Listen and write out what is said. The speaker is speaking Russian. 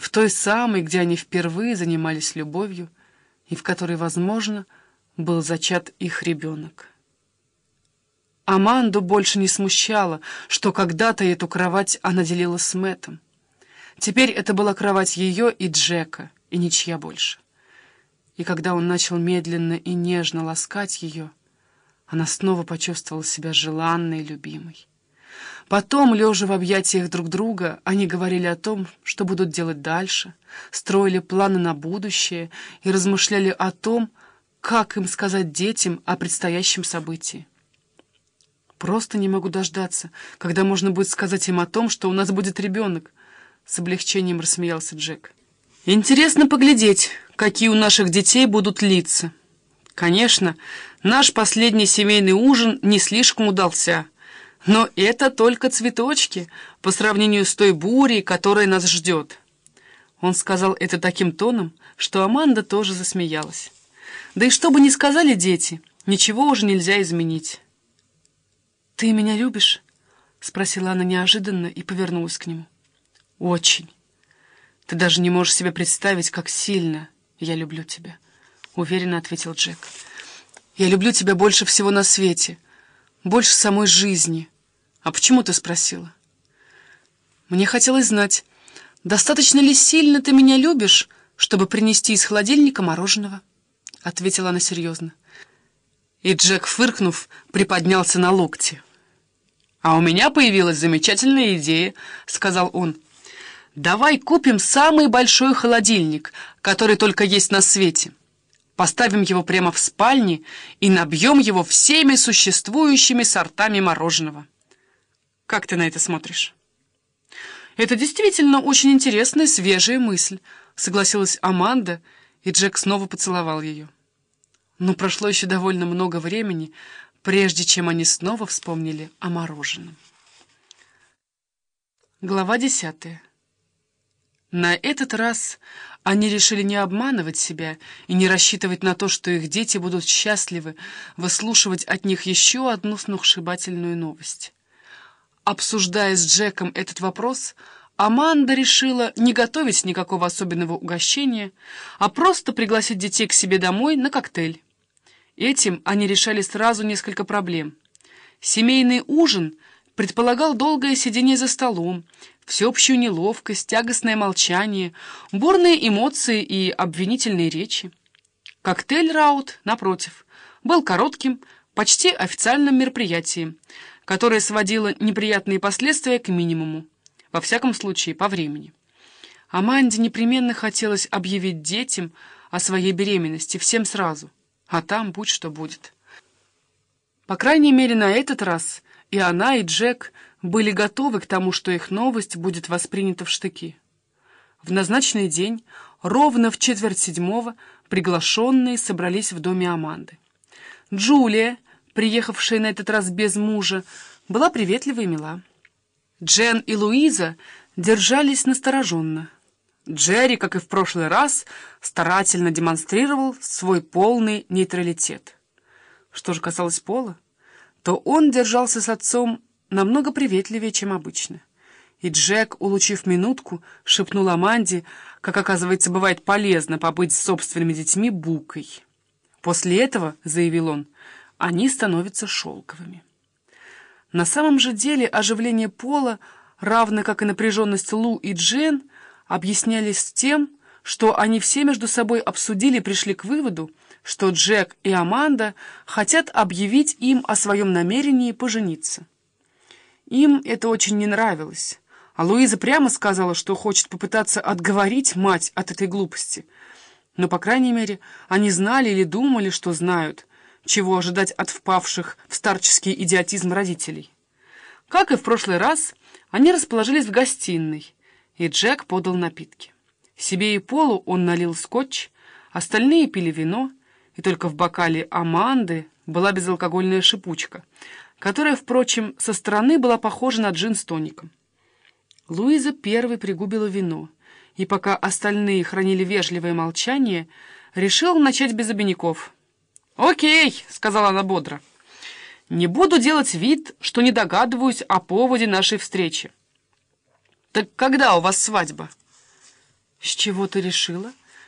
в той самой, где они впервые занимались любовью, и в которой, возможно, был зачат их ребенок. Аманду больше не смущало, что когда-то эту кровать она делила с Мэттом. Теперь это была кровать ее и Джека, и ничья больше. И когда он начал медленно и нежно ласкать ее, она снова почувствовала себя желанной и любимой. Потом, лежа в объятиях друг друга, они говорили о том, что будут делать дальше, строили планы на будущее и размышляли о том, как им сказать детям о предстоящем событии. «Просто не могу дождаться, когда можно будет сказать им о том, что у нас будет ребенок», — с облегчением рассмеялся Джек. «Интересно поглядеть, какие у наших детей будут лица. Конечно, наш последний семейный ужин не слишком удался». Но это только цветочки по сравнению с той бурей, которая нас ждет. Он сказал это таким тоном, что Аманда тоже засмеялась. Да и что бы ни сказали дети, ничего уже нельзя изменить. «Ты меня любишь?» — спросила она неожиданно и повернулась к нему. «Очень. Ты даже не можешь себе представить, как сильно я люблю тебя», — уверенно ответил Джек. «Я люблю тебя больше всего на свете» больше самой жизни. А почему ты спросила? Мне хотелось знать, достаточно ли сильно ты меня любишь, чтобы принести из холодильника мороженого? Ответила она серьезно. И Джек, фыркнув, приподнялся на локте. «А у меня появилась замечательная идея», — сказал он. «Давай купим самый большой холодильник, который только есть на свете поставим его прямо в спальне и набьем его всеми существующими сортами мороженого. Как ты на это смотришь? Это действительно очень интересная, свежая мысль, согласилась Аманда, и Джек снова поцеловал ее. Но прошло еще довольно много времени, прежде чем они снова вспомнили о мороженом. Глава десятая. На этот раз они решили не обманывать себя и не рассчитывать на то, что их дети будут счастливы выслушивать от них еще одну сногсшибательную новость. Обсуждая с Джеком этот вопрос, Аманда решила не готовить никакого особенного угощения, а просто пригласить детей к себе домой на коктейль. Этим они решали сразу несколько проблем. Семейный ужин предполагал долгое сидение за столом, всеобщую неловкость, тягостное молчание, бурные эмоции и обвинительные речи. Коктейль «Раут», напротив, был коротким, почти официальным мероприятием, которое сводило неприятные последствия к минимуму, во всяком случае, по времени. Аманде непременно хотелось объявить детям о своей беременности всем сразу, а там будь что будет. По крайней мере, на этот раз и она, и Джек – были готовы к тому, что их новость будет воспринята в штыки. В назначенный день, ровно в четверть седьмого, приглашенные собрались в доме Аманды. Джулия, приехавшая на этот раз без мужа, была приветлива и мила. Джен и Луиза держались настороженно. Джерри, как и в прошлый раз, старательно демонстрировал свой полный нейтралитет. Что же касалось Пола, то он держался с отцом намного приветливее, чем обычно. И Джек, улучив минутку, шепнул Аманде, как, оказывается, бывает полезно побыть с собственными детьми букой. После этого, заявил он, они становятся шелковыми. На самом же деле оживление Пола, равно как и напряженность Лу и Джен, объяснялись тем, что они все между собой обсудили и пришли к выводу, что Джек и Аманда хотят объявить им о своем намерении пожениться. Им это очень не нравилось. А Луиза прямо сказала, что хочет попытаться отговорить мать от этой глупости. Но, по крайней мере, они знали или думали, что знают, чего ожидать от впавших в старческий идиотизм родителей. Как и в прошлый раз, они расположились в гостиной, и Джек подал напитки. Себе и Полу он налил скотч, остальные пили вино, и только в бокале Аманды была безалкогольная шипучка — которая, впрочем, со стороны была похожа на джин с тоником. Луиза первой пригубила вино, и пока остальные хранили вежливое молчание, решил начать без обиняков. «Окей», — сказала она бодро, — «не буду делать вид, что не догадываюсь о поводе нашей встречи». «Так когда у вас свадьба?» «С чего ты решила?»